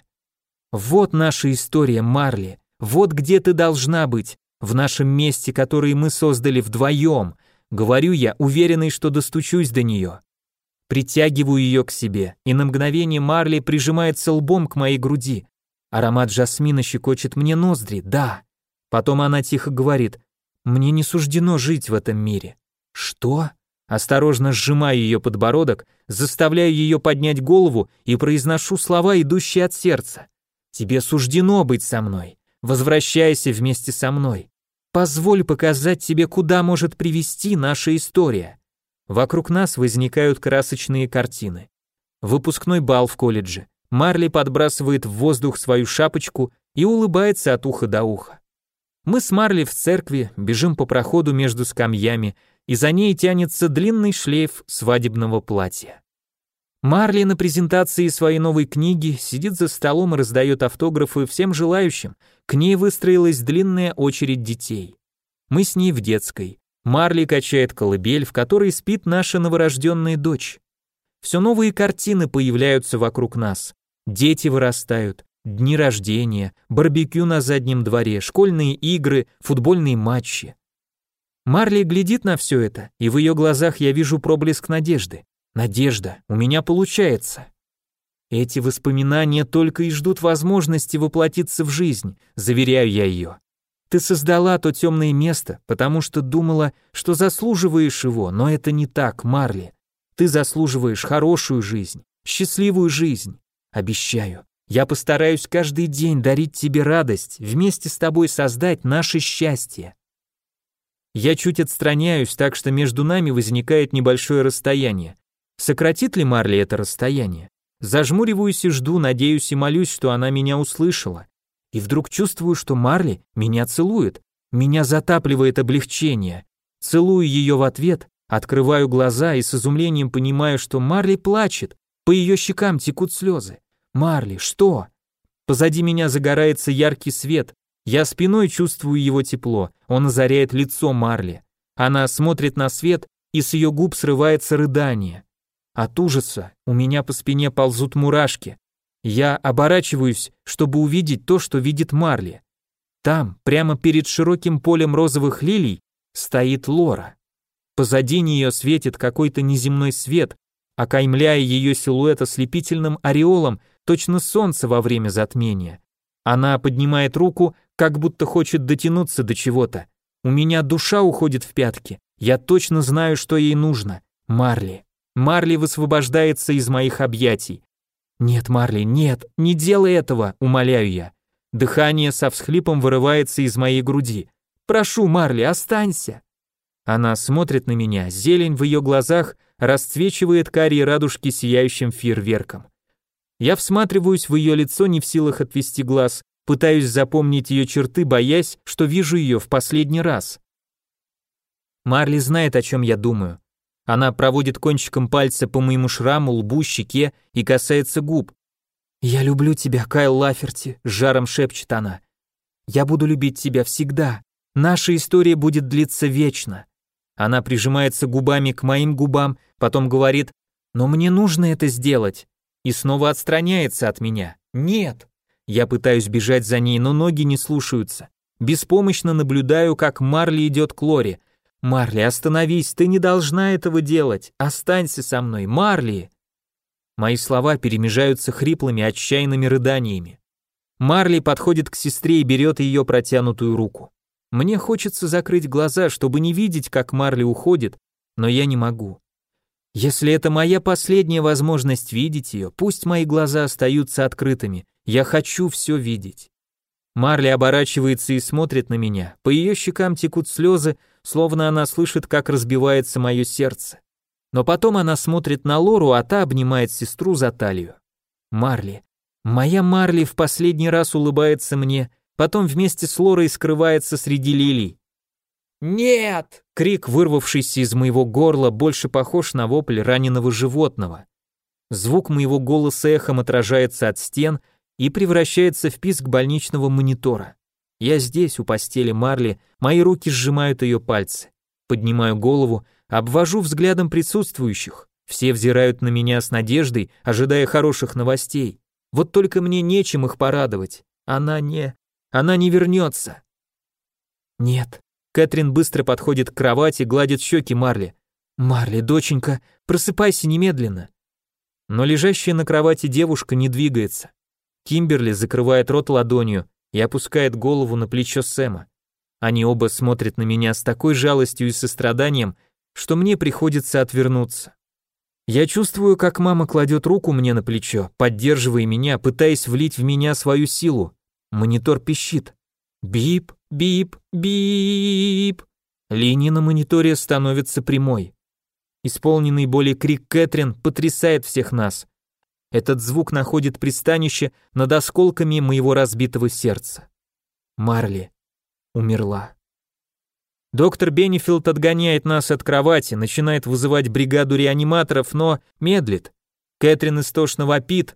Вот наша история, Марли. Вот где ты должна быть, в нашем месте, которое мы создали вдвоем. Говорю я, уверенный, что достучусь до нее. Притягиваю ее к себе, и на мгновение Марли прижимается лбом к моей груди. Аромат жасмина щекочет мне ноздри, да. Потом она тихо говорит, мне не суждено жить в этом мире. Что? Осторожно сжимаю ее подбородок, заставляю ее поднять голову и произношу слова, идущие от сердца. Тебе суждено быть со мной. Возвращайся вместе со мной. Позволь показать тебе, куда может привести наша история. Вокруг нас возникают красочные картины. Выпускной бал в колледже. Марли подбрасывает в воздух свою шапочку и улыбается от уха до уха. Мы с Марли в церкви бежим по проходу между скамьями, и за ней тянется длинный шлейф свадебного платья. Марли на презентации своей новой книги сидит за столом и раздает автографы всем желающим. К ней выстроилась длинная очередь детей. Мы с ней в детской. Марли качает колыбель, в которой спит наша новорожденная дочь. Все новые картины появляются вокруг нас. Дети вырастают, дни рождения, барбекю на заднем дворе, школьные игры, футбольные матчи. Марли глядит на все это, и в ее глазах я вижу проблеск надежды. Надежда, у меня получается. Эти воспоминания только и ждут возможности воплотиться в жизнь, заверяю я ее. Ты создала то темное место, потому что думала, что заслуживаешь его, но это не так, Марли. Ты заслуживаешь хорошую жизнь, счастливую жизнь. Обещаю, я постараюсь каждый день дарить тебе радость, вместе с тобой создать наше счастье. Я чуть отстраняюсь, так что между нами возникает небольшое расстояние. Сократит ли Марли это расстояние? Зажмуриваюсь и жду, надеюсь и молюсь, что она меня услышала. И вдруг чувствую, что Марли меня целует. Меня затапливает облегчение. Целую ее в ответ, открываю глаза и с изумлением понимаю, что Марли плачет. По ее щекам текут слезы. Марли, что? Позади меня загорается яркий свет. Я спиной чувствую его тепло. Он озаряет лицо Марли. Она смотрит на свет, и с ее губ срывается рыдание. От ужаса у меня по спине ползут мурашки. Я оборачиваюсь, чтобы увидеть то, что видит Марли. Там, прямо перед широким полем розовых лилий, стоит Лора. Позади нее светит какой-то неземной свет, окаймляя ее силуэт ослепительным ореолом, точно солнце во время затмения. Она поднимает руку, как будто хочет дотянуться до чего-то. У меня душа уходит в пятки. Я точно знаю, что ей нужно. Марли. Марли высвобождается из моих объятий. «Нет, Марли, нет, не делай этого», — умоляю я. Дыхание со всхлипом вырывается из моей груди. «Прошу, Марли, останься». Она смотрит на меня, зелень в ее глазах расцвечивает карие радужки сияющим фейерверком. Я всматриваюсь в ее лицо, не в силах отвести глаз, пытаюсь запомнить ее черты, боясь, что вижу ее в последний раз. Марли знает, о чем я думаю. Она проводит кончиком пальца по моему шраму, лбу, щеке и касается губ. «Я люблю тебя, Кайл Лаферти», — жаром шепчет она. «Я буду любить тебя всегда. Наша история будет длиться вечно. Она прижимается губами к моим губам, потом говорит, но мне нужно это сделать. И снова отстраняется от меня. Нет. Я пытаюсь бежать за ней, но ноги не слушаются. Беспомощно наблюдаю, как Марли идет к Лоре. «Марли, остановись, ты не должна этого делать. Останься со мной, Марли!» Мои слова перемежаются хриплыми, отчаянными рыданиями. Марли подходит к сестре и берет ее протянутую руку. Мне хочется закрыть глаза, чтобы не видеть, как Марли уходит, но я не могу. Если это моя последняя возможность видеть ее, пусть мои глаза остаются открытыми. Я хочу все видеть. Марли оборачивается и смотрит на меня. По ее щекам текут слезы, словно она слышит, как разбивается мое сердце. Но потом она смотрит на Лору, а та обнимает сестру за талию. Марли. Моя Марли в последний раз улыбается мне, потом вместе с Лорой скрывается среди лилий. «Нет!» — крик, вырвавшийся из моего горла, больше похож на вопль раненого животного. Звук моего голоса эхом отражается от стен и превращается в писк больничного монитора. Я здесь, у постели Марли, мои руки сжимают ее пальцы. Поднимаю голову, Обвожу взглядом присутствующих. Все взирают на меня с надеждой, ожидая хороших новостей. Вот только мне нечем их порадовать. Она не... Она не вернется. Нет. Кэтрин быстро подходит к кровати, гладит щеки Марли. «Марли, доченька, просыпайся немедленно». Но лежащая на кровати девушка не двигается. Кимберли закрывает рот ладонью и опускает голову на плечо Сэма. Они оба смотрят на меня с такой жалостью и состраданием, что мне приходится отвернуться. Я чувствую, как мама кладет руку мне на плечо, поддерживая меня, пытаясь влить в меня свою силу. Монитор пищит. Бип, бип, бип. Линия на мониторе становится прямой. Исполненный боли крик Кэтрин потрясает всех нас. Этот звук находит пристанище над осколками моего разбитого сердца. Марли умерла. Доктор Бенефилд отгоняет нас от кровати, начинает вызывать бригаду реаниматоров, но медлит. Кэтрин истошно вопит.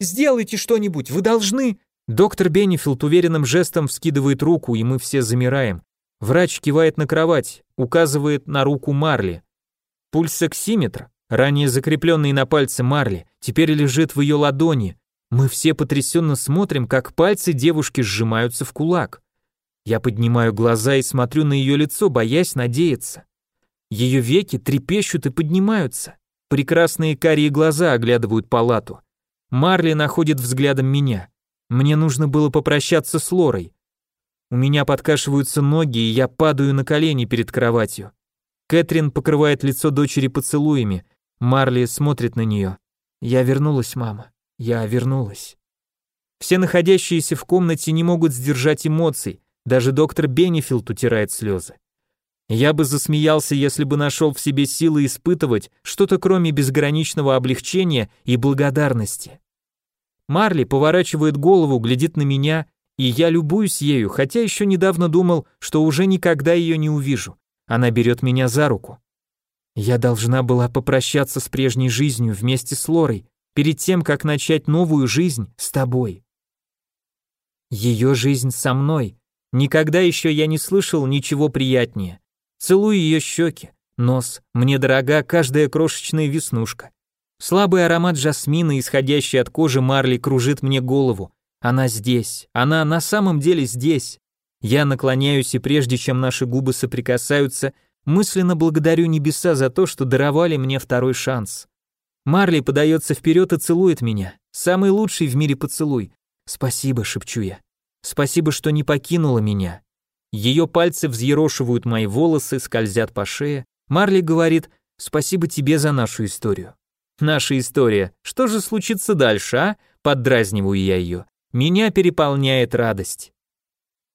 «Сделайте что-нибудь, вы должны...» Доктор Бенефилд уверенным жестом вскидывает руку, и мы все замираем. Врач кивает на кровать, указывает на руку Марли. Пульсоксиметр, ранее закрепленный на пальце Марли, теперь лежит в ее ладони. Мы все потрясенно смотрим, как пальцы девушки сжимаются в кулак. Я поднимаю глаза и смотрю на ее лицо, боясь надеяться. Ее веки трепещут и поднимаются. Прекрасные карие глаза оглядывают палату. Марли находит взглядом меня. Мне нужно было попрощаться с Лорой. У меня подкашиваются ноги, и я падаю на колени перед кроватью. Кэтрин покрывает лицо дочери поцелуями. Марли смотрит на нее. Я вернулась, мама. Я вернулась. Все находящиеся в комнате не могут сдержать эмоций. Даже доктор Бенефилд утирает слезы. Я бы засмеялся, если бы нашел в себе силы испытывать что-то кроме безграничного облегчения и благодарности. Марли поворачивает голову, глядит на меня, и я любуюсь ею, хотя еще недавно думал, что уже никогда ее не увижу. Она берет меня за руку. Я должна была попрощаться с прежней жизнью вместе с Лорой, перед тем, как начать новую жизнь с тобой. Ее жизнь со мной, Никогда еще я не слышал ничего приятнее. Целую ее щеки, нос, мне дорога каждая крошечная веснушка. Слабый аромат жасмина, исходящий от кожи Марли, кружит мне голову. Она здесь, она на самом деле здесь. Я наклоняюсь, и прежде чем наши губы соприкасаются, мысленно благодарю небеса за то, что даровали мне второй шанс. Марли подается вперед и целует меня. Самый лучший в мире поцелуй. Спасибо, шепчу я. Спасибо, что не покинула меня. Ее пальцы взъерошивают мои волосы, скользят по шее. Марли говорит, спасибо тебе за нашу историю. Наша история. Что же случится дальше, а? Поддразниваю я ее. Меня переполняет радость.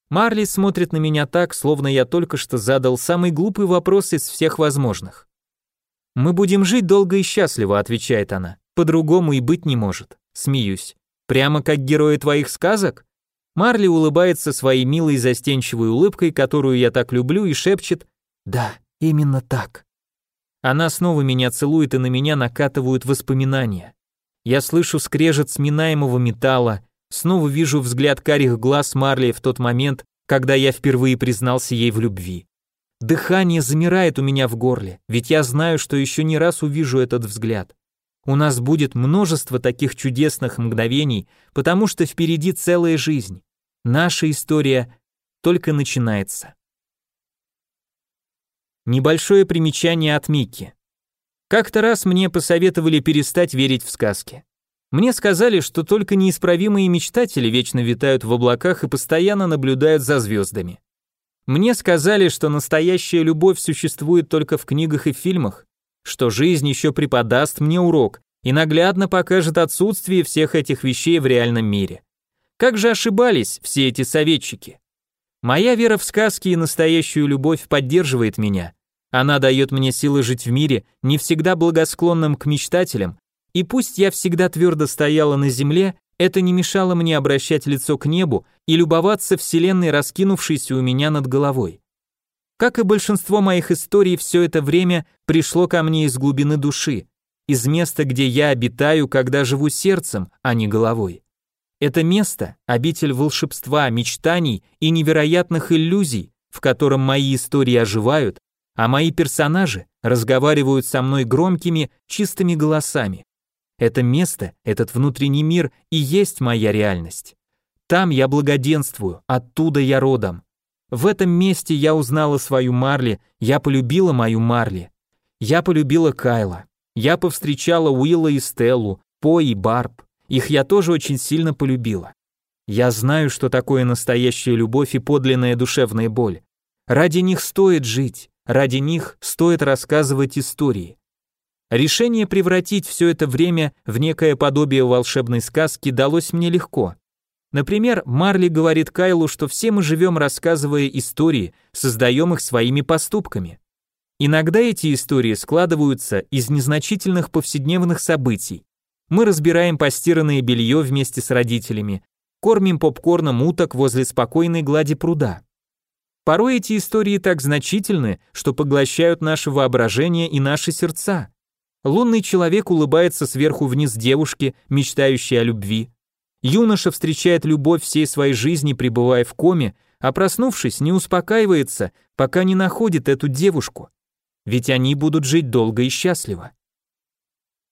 Марли смотрит на меня так, словно я только что задал самый глупый вопрос из всех возможных. «Мы будем жить долго и счастливо», — отвечает она. «По-другому и быть не может». Смеюсь. «Прямо как герои твоих сказок?» Марли улыбается своей милой застенчивой улыбкой, которую я так люблю, и шепчет «Да, именно так». Она снова меня целует, и на меня накатывают воспоминания. Я слышу скрежет сминаемого металла, снова вижу взгляд карих глаз Марли в тот момент, когда я впервые признался ей в любви. Дыхание замирает у меня в горле, ведь я знаю, что еще не раз увижу этот взгляд. У нас будет множество таких чудесных мгновений, потому что впереди целая жизнь. Наша история только начинается. Небольшое примечание от Микки. Как-то раз мне посоветовали перестать верить в сказки. Мне сказали, что только неисправимые мечтатели вечно витают в облаках и постоянно наблюдают за звездами. Мне сказали, что настоящая любовь существует только в книгах и фильмах, что жизнь еще преподаст мне урок и наглядно покажет отсутствие всех этих вещей в реальном мире. Как же ошибались все эти советчики? Моя вера в сказки и настоящую любовь поддерживает меня. Она дает мне силы жить в мире, не всегда благосклонным к мечтателям, и пусть я всегда твердо стояла на земле, это не мешало мне обращать лицо к небу и любоваться вселенной, раскинувшейся у меня над головой. Как и большинство моих историй, все это время пришло ко мне из глубины души, из места, где я обитаю, когда живу сердцем, а не головой. Это место – обитель волшебства, мечтаний и невероятных иллюзий, в котором мои истории оживают, а мои персонажи разговаривают со мной громкими, чистыми голосами. Это место, этот внутренний мир и есть моя реальность. Там я благоденствую, оттуда я родом. В этом месте я узнала свою Марли, я полюбила мою Марли. Я полюбила Кайла. Я повстречала Уилла и Стеллу, По и Барб. Их я тоже очень сильно полюбила. Я знаю, что такое настоящая любовь и подлинная душевная боль. Ради них стоит жить, ради них стоит рассказывать истории. Решение превратить все это время в некое подобие волшебной сказки далось мне легко. Например, Марли говорит Кайлу, что все мы живем, рассказывая истории, создаем их своими поступками. Иногда эти истории складываются из незначительных повседневных событий. Мы разбираем постиранное белье вместе с родителями, кормим попкорном уток возле спокойной глади пруда. Порой эти истории так значительны, что поглощают наше воображение и наши сердца. Лунный человек улыбается сверху вниз девушке, мечтающей о любви. Юноша встречает любовь всей своей жизни, пребывая в коме, а проснувшись, не успокаивается, пока не находит эту девушку. Ведь они будут жить долго и счастливо.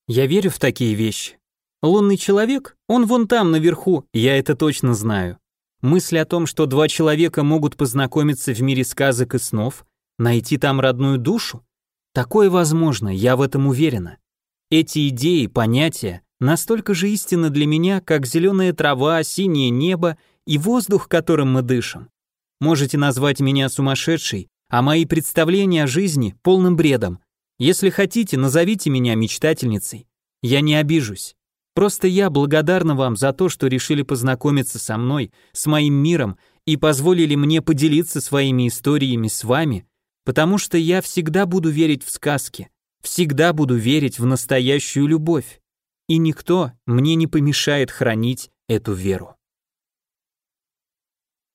Я верю в такие вещи. Лунный человек, он вон там наверху, я это точно знаю. Мысль о том, что два человека могут познакомиться в мире сказок и снов, найти там родную душу, Такое возможно, я в этом уверена. Эти идеи, понятия настолько же истинны для меня, как зеленая трава, синее небо и воздух, которым мы дышим. Можете назвать меня сумасшедшей, а мои представления о жизни полным бредом. Если хотите, назовите меня мечтательницей. Я не обижусь. Просто я благодарна вам за то, что решили познакомиться со мной, с моим миром и позволили мне поделиться своими историями с вами, потому что я всегда буду верить в сказки, всегда буду верить в настоящую любовь, и никто мне не помешает хранить эту веру.